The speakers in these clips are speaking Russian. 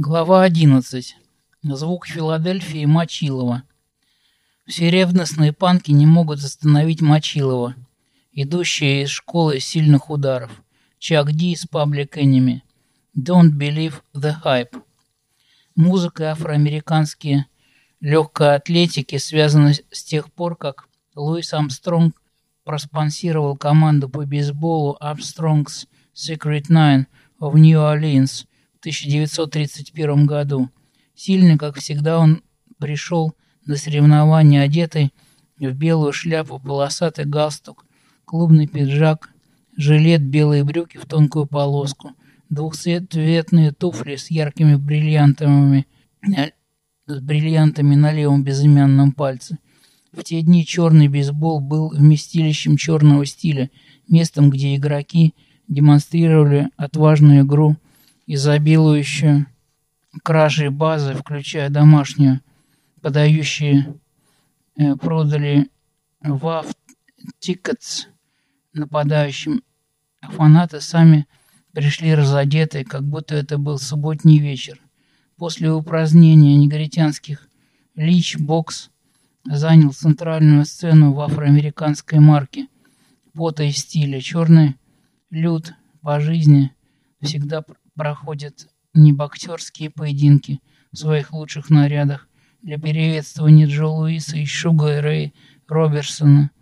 Глава 11. Звук Филадельфии Мочилова. Все ревностные панки не могут остановить Мочилова, идущие из школы сильных ударов. Чак Ди из Public Enemy. Don't believe the hype. Музыка и афроамериканские легкой атлетики связаны с тех пор, как Луис Армстронг проспонсировал команду по бейсболу Armstrong's Secret Nine New Orleans – 1931 году. Сильный, как всегда, он пришел на соревнования одетый в белую шляпу, полосатый галстук, клубный пиджак, жилет, белые брюки в тонкую полоску, двухцветные туфли с яркими бриллиантами, с бриллиантами на левом безымянном пальце. В те дни черный бейсбол был вместилищем черного стиля, местом, где игроки демонстрировали отважную игру изобилующую кражей базы, включая домашнюю, подающие э, продали WAF Tickets нападающим. фанаты сами пришли разодетые, как будто это был субботний вечер. После упразднения негритянских лич бокс занял центральную сцену в афроамериканской марке пота и стиля. Черный люд по жизни всегда проходят не боксерские поединки в своих лучших нарядах для приветствования Джо Луиса и Шуга и Рэй Роберсона,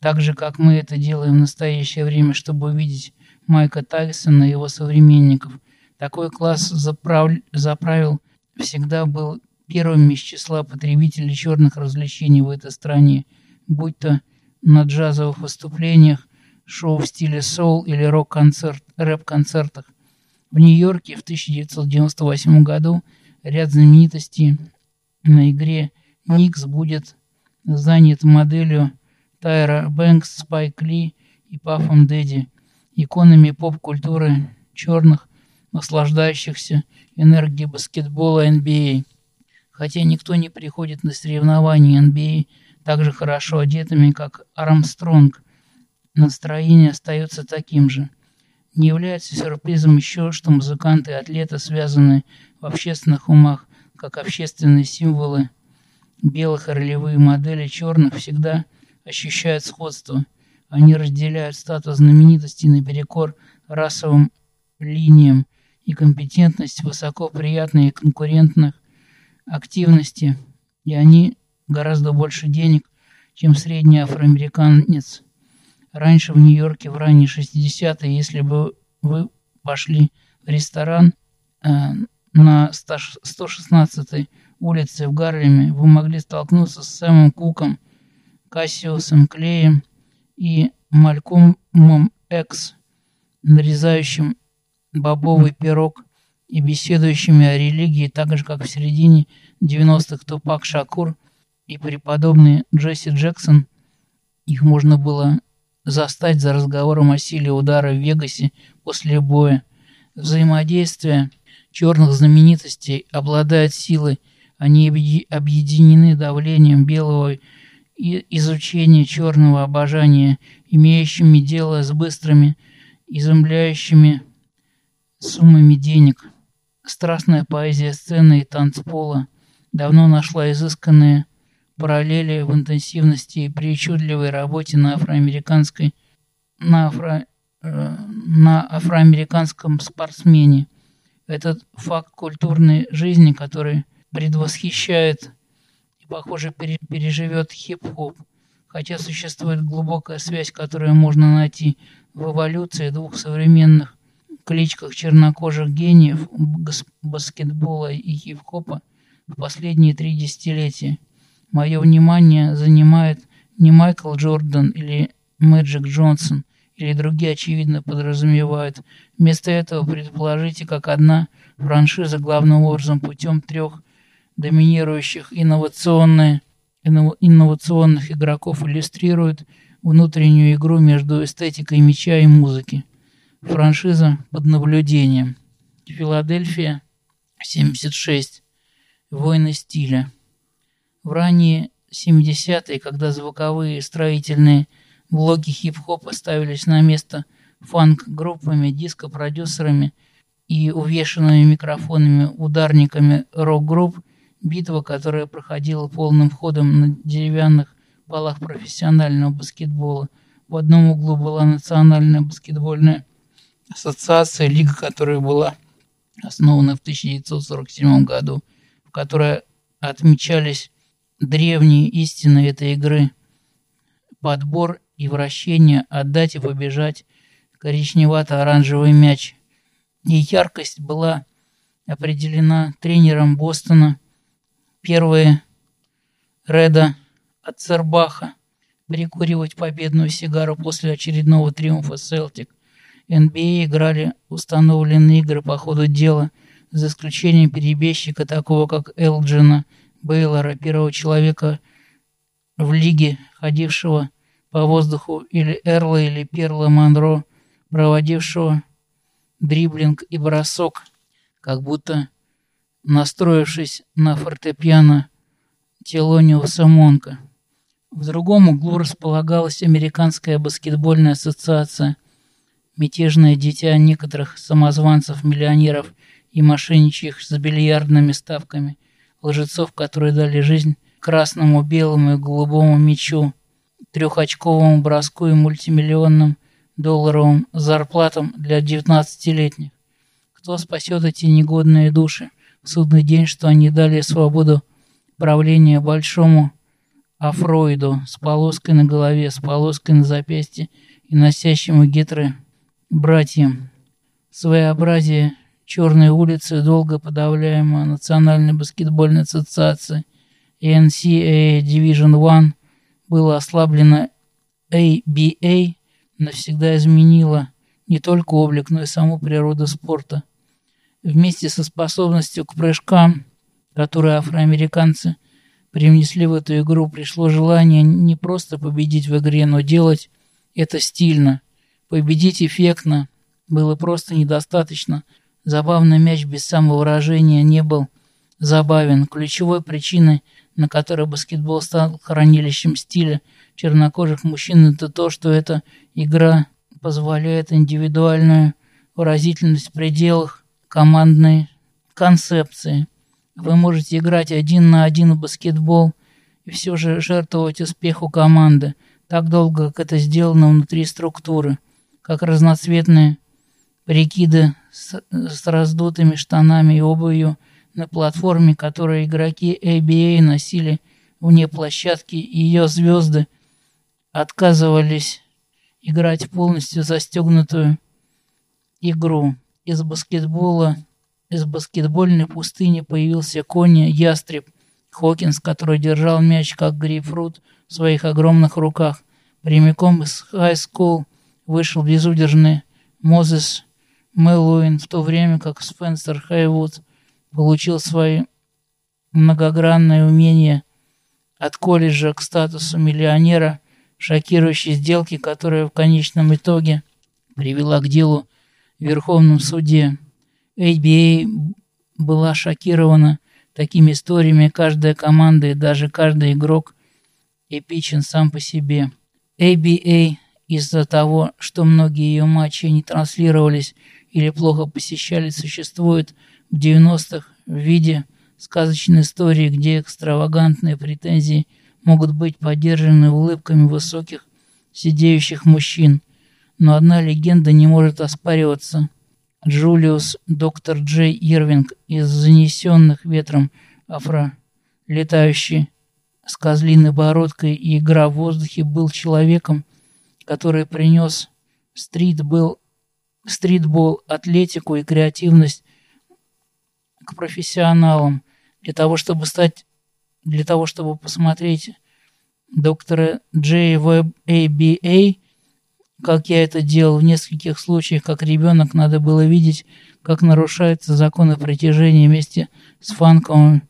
так же, как мы это делаем в настоящее время, чтобы увидеть Майка Тайсона и его современников. Такой класс заправ... заправил всегда был первым из числа потребителей черных развлечений в этой стране, будь то на джазовых выступлениях, шоу в стиле соул или рок-концерт, рэп-концертах. В Нью-Йорке в 1998 году ряд знаменитостей на игре Никс будет занят моделью Тайра Бэнкс, Спайк Ли и Пафом Дэдди, иконами поп-культуры черных, наслаждающихся энергией баскетбола NBA. Хотя никто не приходит на соревнования NBA так же хорошо одетыми, как Армстронг, настроение остается таким же – не является сюрпризом еще, что музыканты и атлеты связаны в общественных умах, как общественные символы. Белых и ролевые модели черных всегда ощущают сходство. Они разделяют статус знаменитости наперекор расовым линиям и компетентность высоко приятной и конкурентных активности, и они гораздо больше денег, чем средний афроамериканец – Раньше в Нью-Йорке в ранние 60-е, если бы вы пошли в ресторан э, на 116-й улице в Гарлеме, вы могли столкнуться с Сэмом Куком, Кассиусом Клеем и Малькомом Экс, нарезающим бобовый пирог и беседующими о религии, так же, как в середине 90-х Тупак Шакур и преподобный Джесси Джексон. Их можно было застать за разговором о силе удара в Вегасе после боя. Взаимодействие черных знаменитостей обладает силой, они объединены давлением белого и изучения черного обожания, имеющими дело с быстрыми, изумляющими суммами денег. Страстная поэзия сцены и танцпола давно нашла изысканные параллели в интенсивности и причудливой работе на афроамериканской на, афро, э, на афроамериканском спортсмене. Этот факт культурной жизни, который предвосхищает и, похоже, пере, переживет хип-хоп, хотя существует глубокая связь, которую можно найти в эволюции двух современных кличках чернокожих гениев баскетбола и хип-хопа в последние три десятилетия. Мое внимание занимает не Майкл Джордан или Мэджик Джонсон, или другие очевидно подразумевают. Вместо этого предположите, как одна франшиза главным образом путем трех доминирующих инновационных, игроков иллюстрирует внутреннюю игру между эстетикой меча и музыки. Франшиза под наблюдением. Филадельфия, 76. Войны стиля. В ранние 70-е, когда звуковые строительные блоки хип-хопа ставились на место фанк-группами, диско-продюсерами и увешанными микрофонами ударниками рок-групп, битва, которая проходила полным ходом на деревянных полах профессионального баскетбола. В одном углу была Национальная баскетбольная ассоциация, лига которая была основана в 1947 году, в которой отмечались древние истины этой игры. Подбор и вращение, отдать и побежать, коричневато-оранжевый мяч. И яркость была определена тренером Бостона. Первые Реда от Цербаха прикуривать победную сигару после очередного триумфа Селтик. NBA играли установленные игры по ходу дела, за исключением перебежчика такого как Элджина Бейлора, первого человека в лиге, ходившего по воздуху, или Эрла или Перла Монро, проводившего дриблинг и бросок, как будто настроившись на фортепиано Телониуса Монка. В другом углу располагалась Американская баскетбольная ассоциация, мятежное дитя некоторых самозванцев-миллионеров и мошенничьих с бильярдными ставками, лжецов, которые дали жизнь красному, белому и голубому мячу, трехочковому броску и мультимиллионным долларовым зарплатам для 19-летних. Кто спасет эти негодные души в судный день, что они дали свободу правления большому Афроиду с полоской на голове, с полоской на запястье и носящему гетры братьям. Своеобразие Черной улицы, долго подавляемая Национальной баскетбольной ассоциацией NCAA Division One, было ослаблено ABA, навсегда изменила не только облик, но и саму природу спорта. Вместе со способностью к прыжкам, которые афроамериканцы привнесли в эту игру, пришло желание не просто победить в игре, но делать это стильно. Победить эффектно было просто недостаточно. Забавный мяч без самовыражения не был забавен. Ключевой причиной, на которой баскетбол стал хранилищем стиля чернокожих мужчин, это то, что эта игра позволяет индивидуальную выразительность в пределах командной концепции. Вы можете играть один на один в баскетбол и все же жертвовать успеху команды так долго, как это сделано внутри структуры, как разноцветные прикиды с, с раздутыми штанами и обувью на платформе, которые игроки ABA носили вне площадки, и ее звезды отказывались играть полностью застегнутую игру. Из баскетбола из баскетбольной пустыни появился Кони Ястреб Хокинс, который держал мяч как грейпфрут в своих огромных руках. Прямиком из high school вышел безудержный Мозес Мэлоун, в то время как Спенсер Хейвуд получил свои многогранные умения от колледжа к статусу миллионера, шокирующей сделки, которая в конечном итоге привела к делу в Верховном суде. ABA была шокирована такими историями. Каждая команда и даже каждый игрок эпичен сам по себе. ABA из-за того, что многие ее матчи не транслировались или плохо посещались, существует в 90-х в виде сказочной истории, где экстравагантные претензии могут быть поддержаны улыбками высоких сидеющих мужчин. Но одна легенда не может оспариваться. Джулиус доктор Джей Ирвинг из занесенных ветром афро, летающий с козлиной бородкой и игра в воздухе, был человеком, который принес стритбол, стритбол, атлетику и креативность к профессионалам для того, чтобы стать, для того, чтобы посмотреть доктора Джей в ABA как я это делал в нескольких случаях, как ребенок, надо было видеть, как нарушаются законы притяжения вместе с фанковым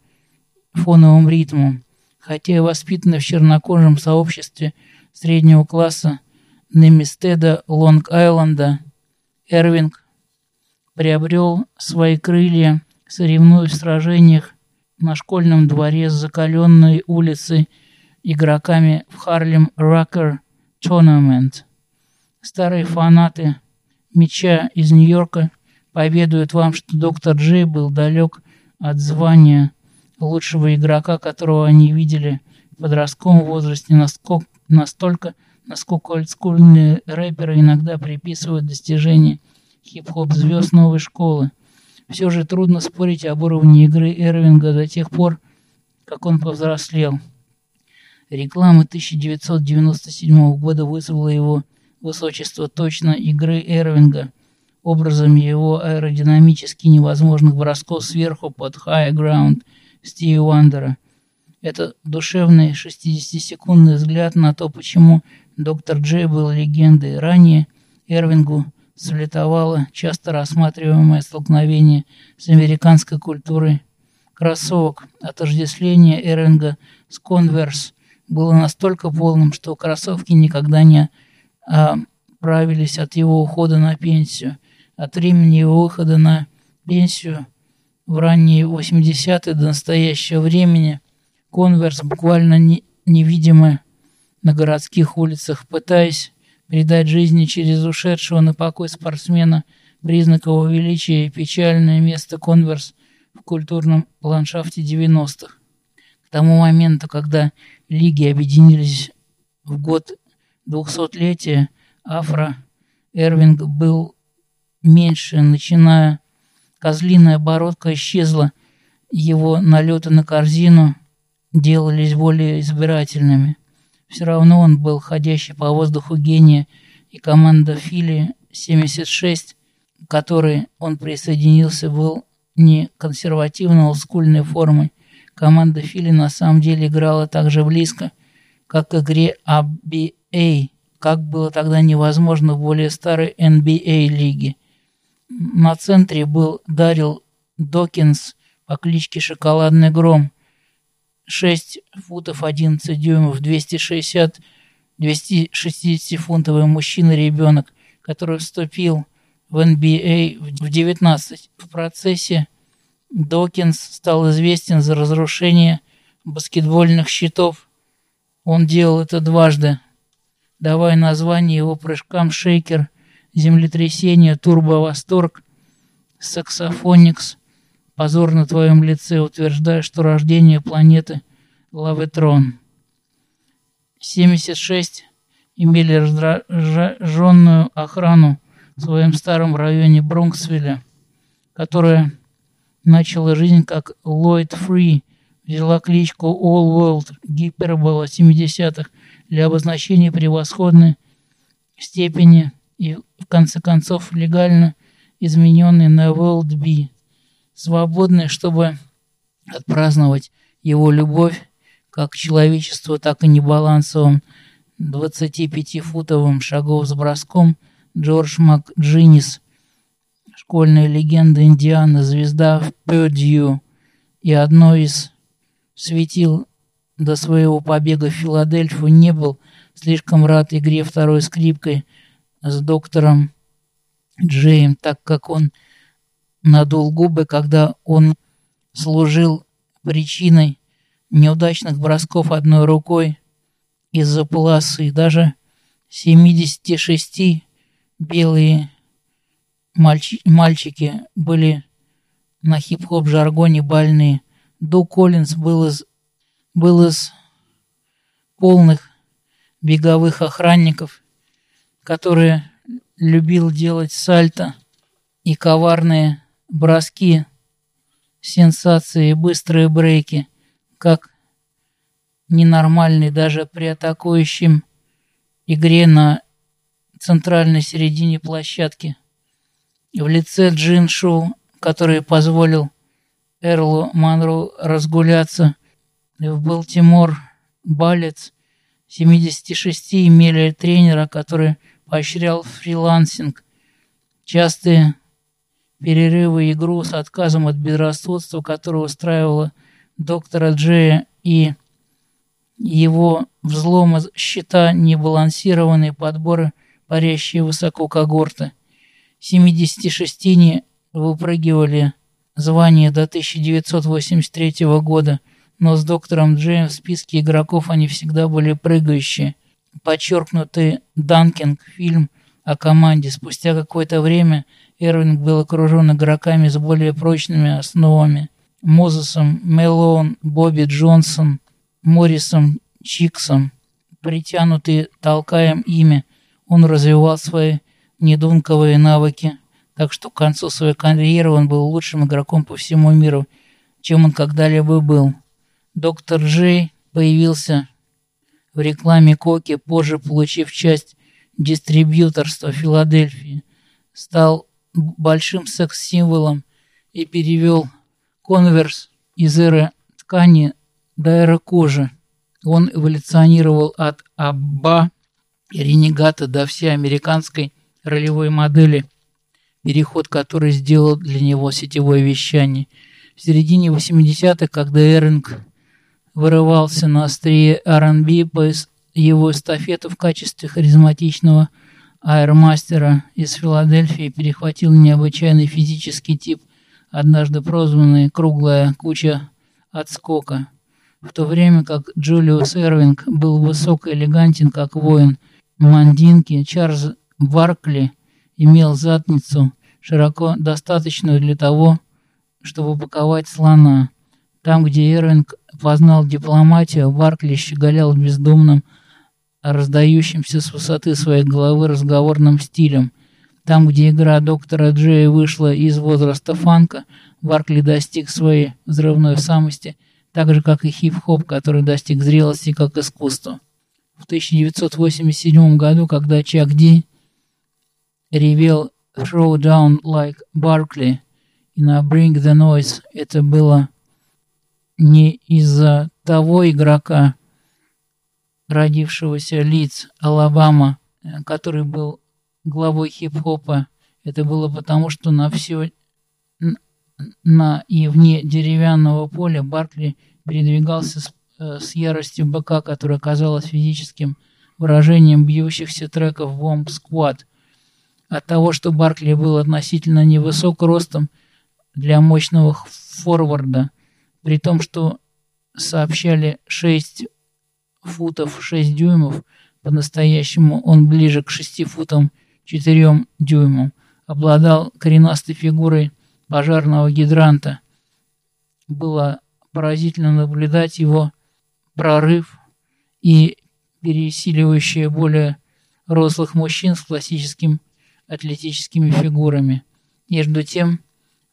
фоновым ритмом. Хотя и воспитанный в чернокожем сообществе среднего класса Немистеда Лонг-Айленда, Эрвинг приобрел свои крылья, соревнуясь в сражениях на школьном дворе с закаленной улицей игроками в Харлем Рокер Tournament. Старые фанаты меча из Нью-Йорка поведают вам, что доктор Джей был далек от звания лучшего игрока, которого они видели в подростковом возрасте, настолько, насколько олдскульные рэперы иногда приписывают достижения хип-хоп звезд новой школы. Все же трудно спорить об уровне игры Эрвинга до тех пор, как он повзрослел. Реклама 1997 года вызвала его высочество точно игры Эрвинга образами его аэродинамически невозможных бросков сверху под high ground Стиви Вандера. Это душевный 60-секундный взгляд на то, почему доктор Джей был легендой. Ранее Эрвингу слетовало часто рассматриваемое столкновение с американской культурой кроссовок. Отождествление Эрвинга с Конверс было настолько полным, что кроссовки никогда не оправились от его ухода на пенсию. От времени его выхода на пенсию в ранние 80-е до настоящего времени Конверс буквально не, невидимы на городских улицах, пытаясь придать жизни через ушедшего на покой спортсмена признак его величия и печальное место Конверс в культурном ландшафте 90-х. К тому моменту, когда лиги объединились в год двухсотлетия, Афро Эрвинг был меньше, начиная козлиная бородка исчезла, его налеты на корзину делались более избирательными. Все равно он был ходящий по воздуху гения, и команда Фили 76, к которой он присоединился, был не консервативно олдскульной формой. Команда Фили на самом деле играла так же близко, как к игре ABA, как было тогда невозможно в более старой NBA лиге. На центре был Дарил Докинс по кличке Шоколадный Гром. 6 футов 11 дюймов, 260 260-фунтовый мужчина-ребенок, который вступил в NBA в 19. В процессе Докинс стал известен за разрушение баскетбольных щитов. Он делал это дважды, давая название его прыжкам. «Шейкер», «Землетрясение», «Турбо-восторг», «Саксофоникс», «Позор на твоем лице», утверждая, что рождение планеты Лаветрон. 76 имели раздраженную охрану в своем старом районе Бронксвилля, которая начала жизнь как Ллойд Фри, взяла кличку All World Гипербола 70-х для обозначения превосходной степени и, в конце концов, легально измененный на World B, свободный, чтобы отпраздновать его любовь как человечеству, так и небалансовым 25-футовым шагов с броском. Джордж МакДжинис школьная легенда Индианы, звезда в Пёдью и одно из светил до своего побега в Филадельфию не был слишком рад игре второй скрипкой с доктором Джеем, так как он надул губы, когда он служил причиной неудачных бросков одной рукой из-за полосы. Даже 76 белые Мальчи мальчики были на хип-хоп жаргоне больные. Ду Коллинз был из, был из полных беговых охранников, которые любил делать сальто и коварные броски, сенсации быстрые брейки, как ненормальный даже при атакующем игре на центральной середине площадки. В лице Джин Шу, который позволил Эрлу Манру разгуляться в Балтимор Балец 76 имели тренера, который поощрял фрилансинг, частые перерывы игру с отказом от безрассудства, которое устраивало доктора Джея и его взлома счета небалансированные подборы, парящие высоко когорты – 76-не выпрыгивали звание до 1983 года, но с доктором Джеем в списке игроков они всегда были прыгающие. Подчеркнутый Данкинг фильм о команде. Спустя какое-то время Эрвинг был окружен игроками с более прочными основами. Мозесом, Мелоун, Бобби Джонсон, Моррисом, Чиксом. Притянутый толкаем ими, он развивал свои недунковые навыки, так что к концу своей карьеры он был лучшим игроком по всему миру, чем он когда-либо был. Доктор Джей появился в рекламе Коки, позже получив часть дистрибьюторства Филадельфии, стал большим секс-символом и перевел конверс из эры ткани до эры кожи. Он эволюционировал от Абба и Ренегата до всей американской ролевой модели, переход который сделал для него сетевое вещание. В середине 80-х, когда Эринг вырывался на острие R&B его эстафету в качестве харизматичного аэромастера из Филадельфии перехватил необычайный физический тип, однажды прозванный «круглая куча отскока». В то время как Джулиус Эрвинг был высок и элегантен, как воин мандинки, Чарльз Баркли имел задницу, широко достаточную для того, чтобы упаковать слона. Там, где Эрвинг познал дипломатию, Баркли щеголял бездумным, раздающимся с высоты своей головы разговорным стилем. Там, где игра доктора Джея вышла из возраста фанка, Баркли достиг своей взрывной самости, так же, как и хип-хоп, который достиг зрелости как искусство. В 1987 году, когда Чак Ди ревел «Throw down like Barkley» и на «Bring the Noise» это было не из-за того игрока, родившегося Лидс, Алабама, который был главой хип-хопа. Это было потому, что на все на и вне деревянного поля Баркли передвигался с, э, с яростью быка, которая казалась физическим выражением бьющихся треков Bomb Squad. От того, что Баркли был относительно невысок ростом для мощного форварда, при том, что сообщали 6 футов 6 дюймов, по-настоящему он ближе к 6 футам 4 дюймам, обладал коренастой фигурой пожарного гидранта. Было поразительно наблюдать его прорыв и пересиливающие более рослых мужчин с классическими атлетическими фигурами. Между тем,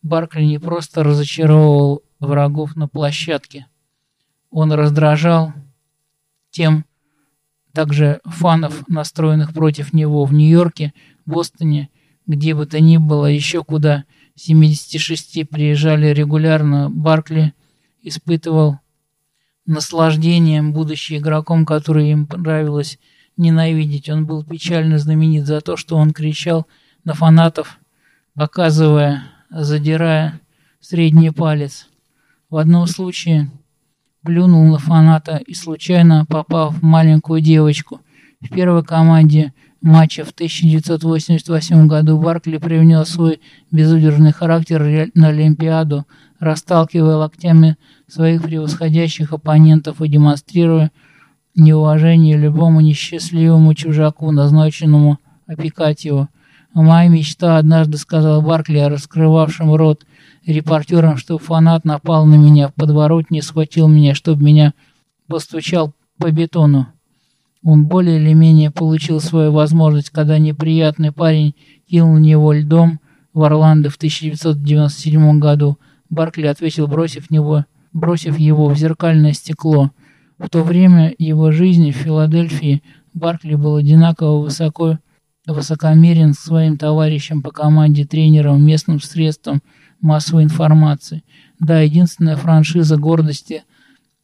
Баркли не просто разочаровывал врагов на площадке. Он раздражал тем также фанов, настроенных против него в Нью-Йорке, Бостоне, где бы то ни было, еще куда 76 приезжали регулярно. Баркли испытывал наслаждением, будучи игроком, который им нравилось ненавидеть. Он был печально знаменит за то, что он кричал на фанатов, показывая, задирая средний палец. В одном случае плюнул на фаната и случайно попав в маленькую девочку. В первой команде матча в 1988 году Баркли привнес свой безудержный характер на Олимпиаду, расталкивая локтями своих превосходящих оппонентов и демонстрируя неуважение любому несчастливому чужаку, назначенному опекать его. «Моя мечта», — однажды сказал Баркли, раскрывавшим рот репортерам, что фанат напал на меня в подворотне, схватил меня, чтобы меня постучал по бетону. Он более или менее получил свою возможность, когда неприятный парень кинул него льдом в Орландо в 1997 году. Баркли ответил, бросив, него, бросив его в зеркальное стекло. В то время его жизни в Филадельфии Баркли был одинаково высоко высокомерен своим товарищам по команде, тренерам, местным средствам массовой информации. Да, единственная франшиза гордости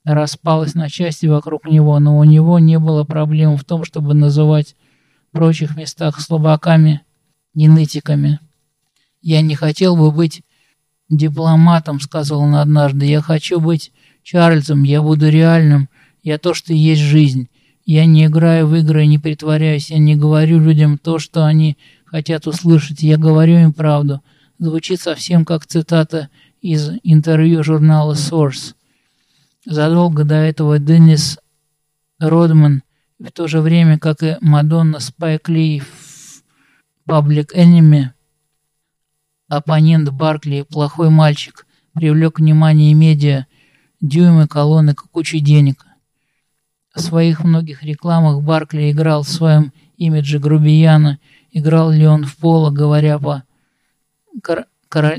распалась на части вокруг него, но у него не было проблем в том, чтобы называть в прочих местах слабаками, генетиками. «Я не хотел бы быть дипломатом», — сказал он однажды. «Я хочу быть Чарльзом, я буду реальным, я то, что есть жизнь. Я не играю в игры, не притворяюсь, я не говорю людям то, что они хотят услышать, я говорю им правду. Звучит совсем как цитата из интервью журнала Source. Задолго до этого Деннис Родман, в то же время, как и Мадонна Спайк Ли в Public Enemy, оппонент Баркли, плохой мальчик, привлек внимание медиа, дюймы, колонок и кучу денег. В своих многих рекламах Баркли играл в своем имидже грубияна, играл ли он в поло, говоря по кор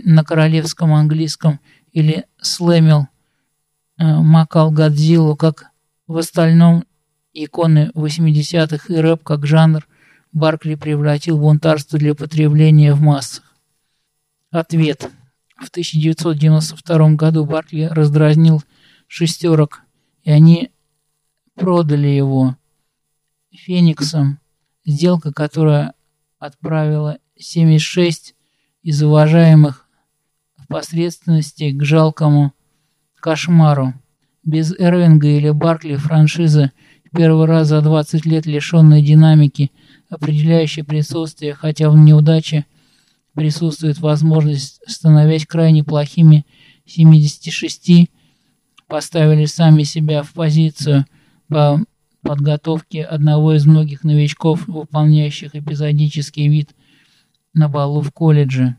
на королевском английском, или слэмил, э, макал Годзиллу, как в остальном иконы 80-х и рэп как жанр Баркли превратил бунтарство для потребления в массах. Ответ. В 1992 году Баркли раздразнил шестерок, и они продали его Фениксом. Сделка, которая отправила 76 из уважаемых в посредственности к жалкому кошмару. Без Эрвинга или Баркли франшиза первый раз за 20 лет лишенной динамики, определяющей присутствие, хотя в неудаче присутствует возможность, становясь крайне плохими 76, поставили сами себя в позицию по подготовке одного из многих новичков, выполняющих эпизодический вид на балу в колледже.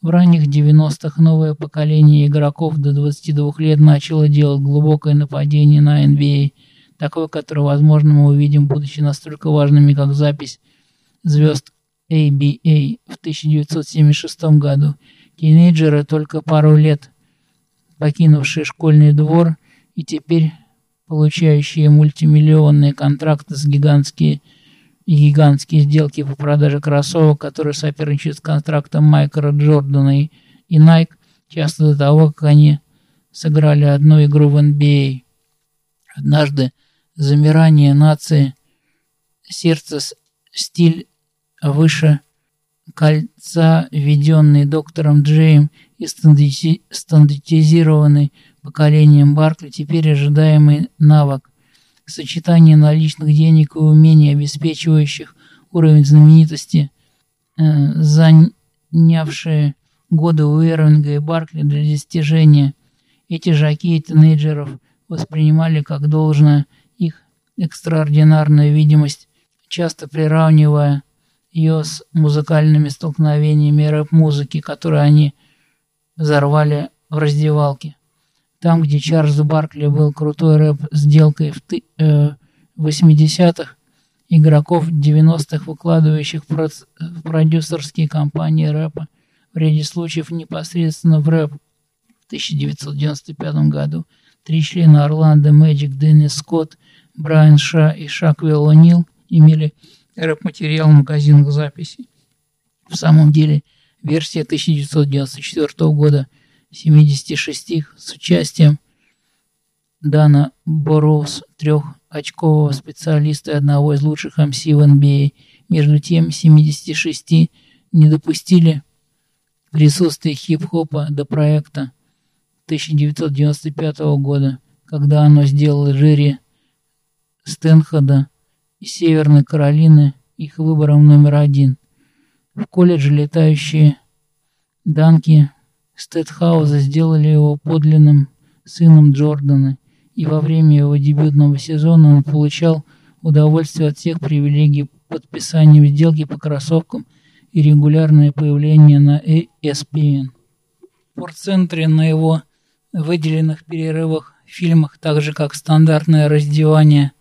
В ранних 90-х новое поколение игроков до 22 лет начало делать глубокое нападение на NBA, такое, которое, возможно, мы увидим, будучи настолько важными, как запись звезд ABA в 1976 году. Тинейджеры, только пару лет покинувшие школьный двор и теперь получающие мультимиллионные контракты с гигантские гигантские сделки по продаже кроссовок, которые соперничают с контрактом Майкла Джордана и, и Nike, часто до того, как они сыграли одну игру в NBA. Однажды замирание нации, сердце, стиль выше кольца, введенный доктором Джеем и стандартизированный поколением Баркли, теперь ожидаемый навык сочетание наличных денег и умений, обеспечивающих уровень знаменитости, э, занявшие годы у Эрвинга и Баркли для достижения. Эти жаки тинейджеров воспринимали как должное их экстраординарную видимость, часто приравнивая ее с музыкальными столкновениями рэп-музыки, которые они взорвали в раздевалке. Там, где Чарльз Баркли был крутой рэп сделкой в, э, 80-х, игроков 90-х, выкладывающих в продюсерские компании рэпа, в ряде случаев непосредственно в рэп в 1995 году. Три члена Орландо Мэджик, Деннис Скотт, Брайан Ша и Шаквелл О'Нил имели рэп-материал в магазинах записей. В самом деле, версия 1994 года – 76 с участием Дана Борроуз, трехочкового специалиста и одного из лучших МС в NBA. Между тем, 76 не допустили присутствия хип-хопа до проекта 1995 года, когда оно сделало Джерри Стэнхода из Северной Каролины их выбором номер один. В колледже летающие данки Стэтхауза сделали его подлинным сыном Джордана, и во время его дебютного сезона он получал удовольствие от всех привилегий подписания сделки по кроссовкам и регулярное появление на ESPN. В спортцентре на его выделенных перерывах в фильмах, так же как стандартное раздевание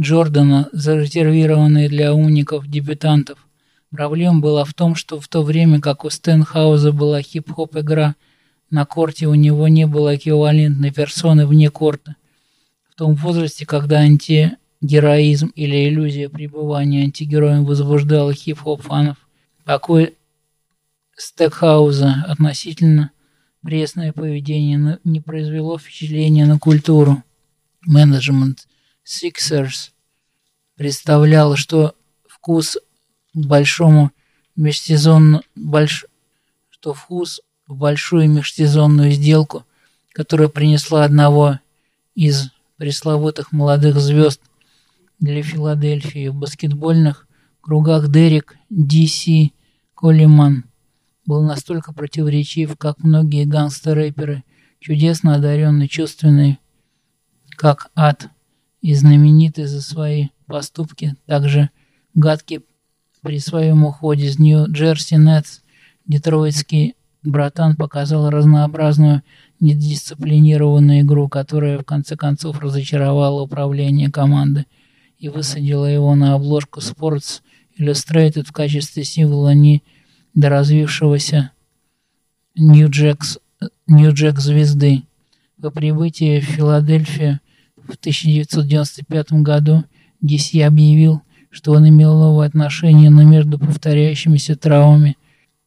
Джордана, зарезервированное для умников-дебютантов, Проблема была в том, что в то время как у Стенхауза была хип-хоп игра на корте, у него не было эквивалентной персоны вне корта. В том возрасте, когда антигероизм или иллюзия пребывания антигероем возбуждала хип-хоп фанов, такой Стекхауза относительно пресное поведение не произвело впечатления на культуру. Менеджмент Sixers представлял, что вкус большому межсезонную больш... что вкус в большую межсезонную сделку, которая принесла одного из пресловутых молодых звезд для Филадельфии в баскетбольных кругах Дерек Ди Коллиман был настолько противоречив, как многие гангстер-рэперы, чудесно одаренный, чувственный, как ад, и знаменитый за свои поступки, также гадкий при своем уходе из Нью-Джерси Нетс Детройтский братан показал разнообразную недисциплинированную игру, которая в конце концов разочаровала управление команды и высадила его на обложку Sports Illustrated в качестве символа недоразвившегося Нью-Джек звезды. По прибытии в Филадельфию в 1995 году DC объявил, что он имел новое отношение, но между повторяющимися травмами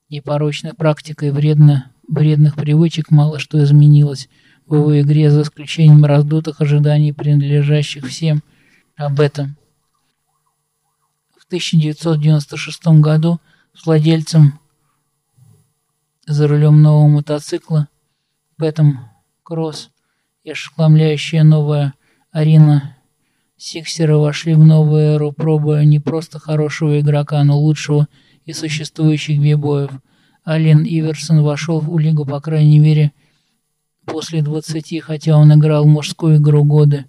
и порочной практикой вредно, вредных привычек мало что изменилось в его игре, за исключением раздутых ожиданий, принадлежащих всем об этом. В 1996 году с владельцем за рулем нового мотоцикла Пэтом Кросс и ошеломляющая новая арена Сиксеры вошли в новую эру, пробуя не просто хорошего игрока, но лучшего из существующих бибоев. Ален Иверсон вошел в лигу, по крайней мере, после 20, хотя он играл мужскую игру года.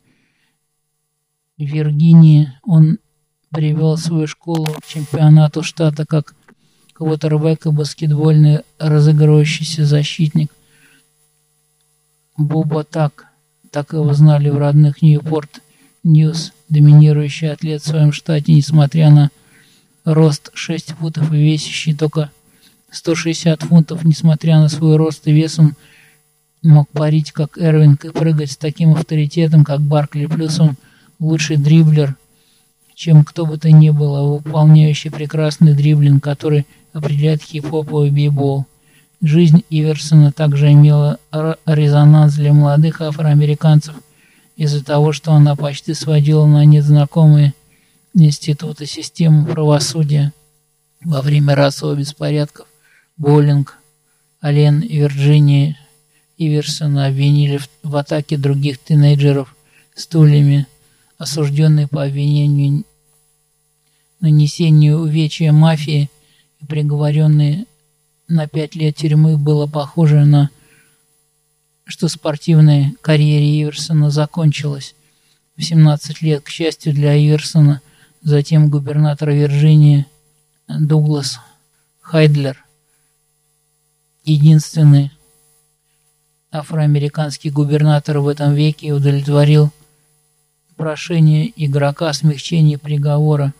В Виргинии он привел свою школу к чемпионату штата как квотербек и баскетбольный разыгрывающийся защитник. Буба так, так его знали в родных Ньюпорт Ньюс, доминирующий атлет в своем штате, несмотря на рост 6 футов и весящий только 160 фунтов, несмотря на свой рост и вес, он мог парить как Эрвинг и прыгать с таким авторитетом, как Баркли, плюс он лучший дриблер, чем кто бы то ни было, выполняющий прекрасный дриблинг, который определяет хип-хоповый бейбол. Жизнь Иверсона также имела резонанс для молодых афроамериканцев – из-за того, что она почти сводила на нет знакомые институты системы правосудия во время расовых беспорядков. Боллинг, Ален и Вирджиния Иверсона обвинили в, в атаке других тинейджеров стульями, осужденные по обвинению нанесению увечья мафии и приговоренные на пять лет тюрьмы было похоже на что спортивная карьера Иверсона закончилась в 17 лет, к счастью для Иверсона, затем губернатор Вирджинии Дуглас Хайдлер, единственный афроамериканский губернатор в этом веке, удовлетворил прошение игрока о смягчении приговора.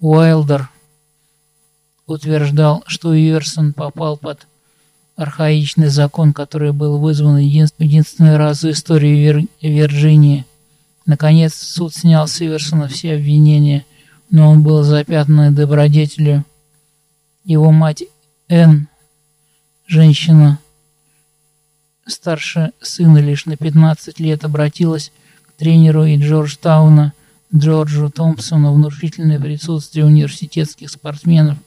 Уайлдер утверждал, что Иверсон попал под архаичный закон, который был вызван единственный раз в истории Вир Вирджинии. Наконец, суд снял с Иверсона все обвинения, но он был запятнан добродетелью. Его мать Энн, женщина, старше сына лишь на 15 лет, обратилась к тренеру и Джорджтауна Джорджу Томпсону внушительное присутствие университетских спортсменов,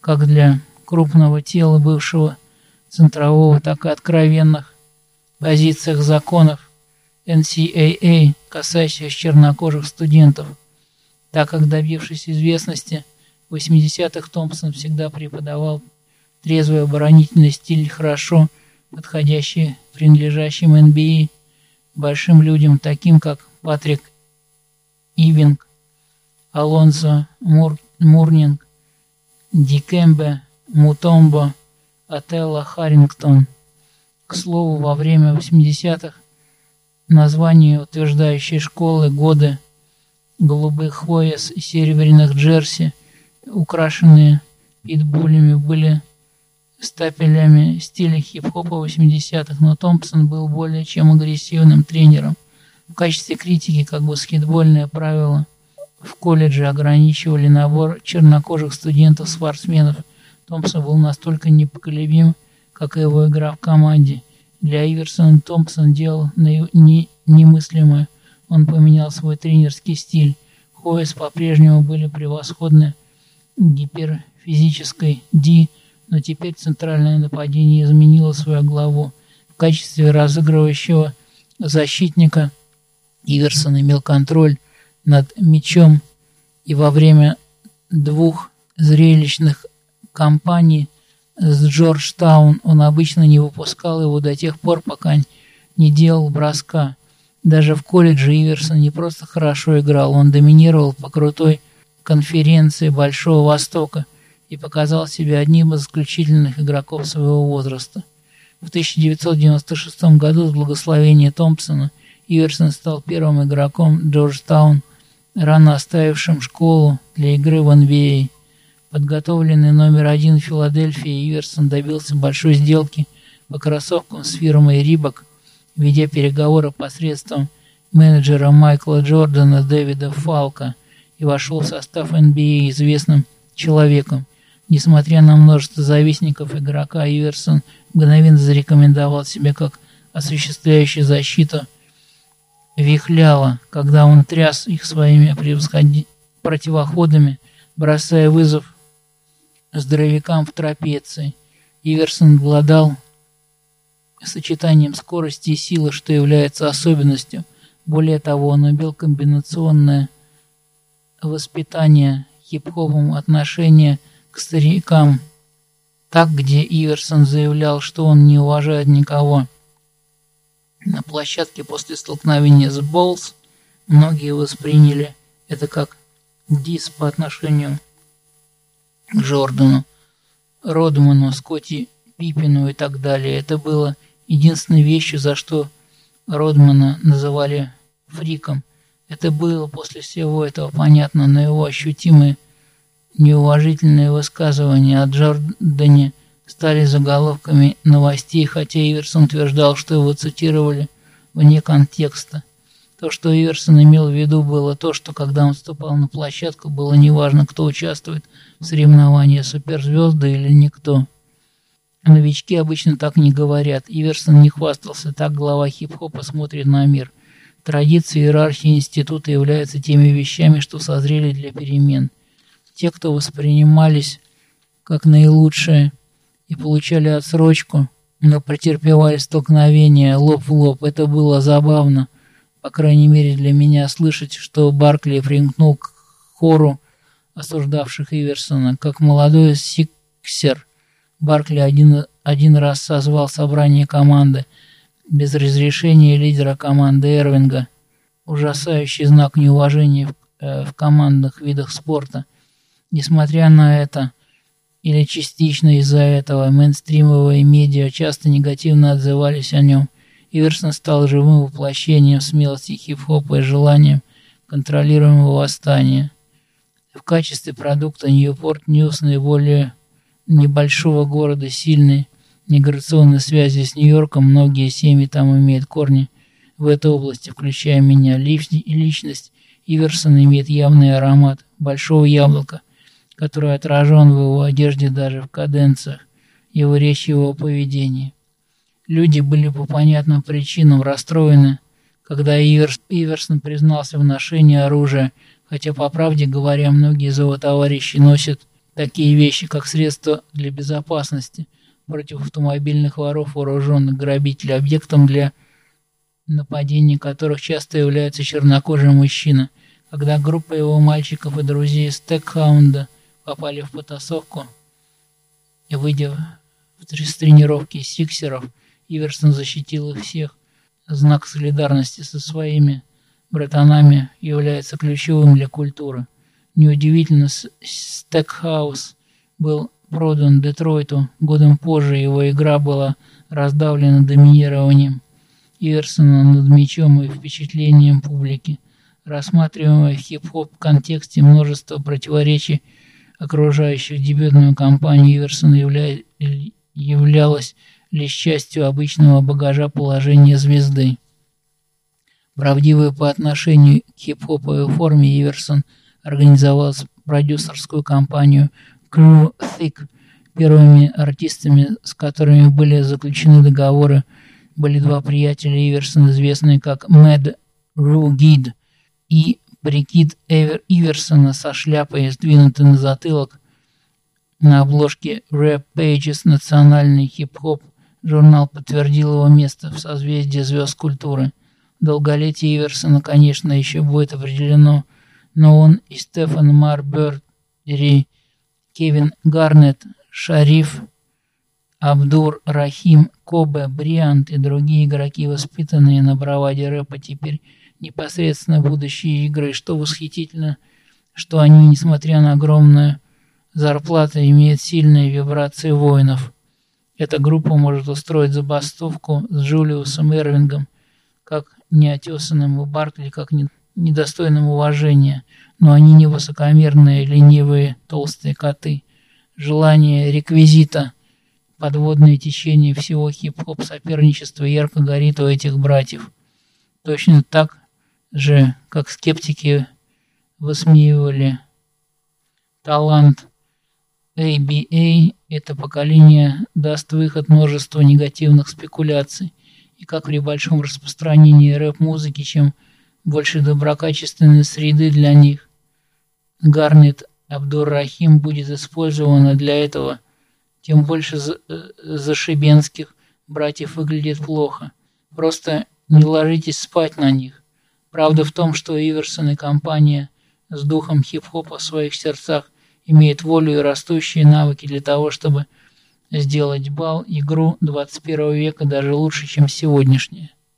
как для крупного тела бывшего центрового, так и откровенных позициях законов NCAA, касающихся чернокожих студентов. Так как, добившись известности, в 80-х Томпсон всегда преподавал трезвый оборонительный стиль, хорошо подходящий принадлежащим NBA, большим людям, таким как Патрик Ивинг, Алонсо Мур, Мурнинг, Дикембе, Мутомбо, Отелло Харрингтон. К слову, во время 80-х название утверждающей школы годы голубых хвоес и серебряных джерси, украшенные питбулями, были стапелями стиля хип-хопа 80-х, но Томпсон был более чем агрессивным тренером. В качестве критики, как баскетбольное правило, в колледже ограничивали набор чернокожих студентов-спортсменов – Томпсон был настолько непоколебим, как и его игра в команде. Для Иверсона Томпсон делал не, немыслимое. Он поменял свой тренерский стиль. Хоэс по-прежнему были превосходны гиперфизической Ди, но теперь центральное нападение изменило свою главу. В качестве разыгрывающего защитника Иверсон имел контроль над мячом и во время двух зрелищных компании с Джорджтаун, он обычно не выпускал его до тех пор, пока не делал броска. Даже в колледже Иверсон не просто хорошо играл, он доминировал по крутой конференции Большого Востока и показал себя одним из исключительных игроков своего возраста. В 1996 году с благословения Томпсона Иверсон стал первым игроком Джорджтаун, рано оставившим школу для игры в NBA. Подготовленный номер один Филадельфии, Иверсон добился большой сделки по кроссовкам с фирмой Рибок, ведя переговоры посредством менеджера Майкла Джордана Дэвида Фалка и вошел в состав NBA известным человеком. Несмотря на множество завистников игрока, Иверсон мгновенно зарекомендовал себя как осуществляющий защиту вихляла, когда он тряс их своими противоходами, бросая вызов здоровякам в трапеции. Иверсон обладал сочетанием скорости и силы, что является особенностью. Более того, он убил комбинационное воспитание хип-хопом отношение к старикам. Так, где Иверсон заявлял, что он не уважает никого. На площадке после столкновения с Болс многие восприняли это как дис по отношению к Джордану, Родману, Скотти Пипину и так далее. Это было единственной вещью, за что Родмана называли фриком. Это было после всего этого понятно, но его ощутимые неуважительные высказывания о Джордане стали заголовками новостей, хотя Иверсон утверждал, что его цитировали вне контекста. То, что Иверсон имел в виду, было то, что когда он вступал на площадку, было неважно, кто участвует в соревновании, суперзвезды или никто. Новички обычно так не говорят. Иверсон не хвастался, так глава хип-хопа смотрит на мир. Традиции иерархии института являются теми вещами, что созрели для перемен. Те, кто воспринимались как наилучшие и получали отсрочку, но претерпевали столкновения лоб в лоб, это было забавно. По крайней мере для меня слышать, что Баркли примкнул к хору осуждавших Иверсона, как молодой сиксер. Баркли один, один раз созвал собрание команды без разрешения лидера команды Эрвинга. Ужасающий знак неуважения в, э, в командных видах спорта. Несмотря на это, или частично из-за этого, мейнстримовые медиа часто негативно отзывались о нем. Иверсон стал живым воплощением смелости хип-хопа и желанием контролируемого восстания. В качестве продукта Ньюпорт Ньюс наиболее небольшого города сильной миграционной связи с Нью-Йорком, многие семьи там имеют корни в этой области, включая меня. Личность Иверсона имеет явный аромат большого яблока, который отражен в его одежде даже в каденциях, его речи, его поведении. Люди были по понятным причинам расстроены, когда Иверс, Иверсон признался в ношении оружия, хотя, по правде говоря, многие из его товарищей носят такие вещи, как средства для безопасности – против автомобильных воров, вооруженных грабителей, объектом для нападений которых часто является чернокожий мужчина. Когда группа его мальчиков и друзей Стекхаунда попали в потасовку и выйдя с тренировки сиксеров, Иверсон защитил их всех. Знак солидарности со своими братанами является ключевым для культуры. Неудивительно, Стекхаус был продан Детройту. Годом позже его игра была раздавлена доминированием Иверсона над мячом и впечатлением публики. Рассматриваемое в хип-хоп контексте множество противоречий окружающих дебютную кампанию Иверсона явля... являлось лишь частью обычного багажа положения звезды. Правдивый по отношению к хип-хоповой форме Иверсон организовал продюсерскую компанию Crew Thick. Первыми артистами, с которыми были заключены договоры, были два приятеля Иверсона, известные как Мэд Ругид и прикид Эвер Иверсона со шляпой, сдвинутой на затылок. На обложке Rap Pages национальный хип-хоп журнал подтвердил его место в созвездии звезд культуры. Долголетие Иверсона, конечно, еще будет определено, но он и Стефан Марбертери Кевин Гарнет, Шариф, Абдур, Рахим, Кобе, Бриант и другие игроки, воспитанные на браваде рэпа, теперь непосредственно будущие игры, что восхитительно, что они, несмотря на огромную зарплата имеет сильные вибрации воинов. Эта группа может устроить забастовку с Джулиусом Эрвингом, как неотесанным и Баркли, как недостойным уважения, но они не высокомерные, ленивые, толстые коты. Желание реквизита, подводное течение всего хип-хоп соперничества ярко горит у этих братьев. Точно так же, как скептики высмеивали талант ABA, это поколение даст выход множеству негативных спекуляций. И как при большом распространении рэп-музыки, чем больше доброкачественной среды для них, Гарнет Абдур-Рахим будет использована для этого, тем больше э, зашибенских братьев выглядит плохо. Просто не ложитесь спать на них. Правда в том, что Иверсон и компания с духом хип-хопа в своих сердцах имеет волю и растущие навыки для того, чтобы сделать бал игру 21 века даже лучше, чем сегодняшняя.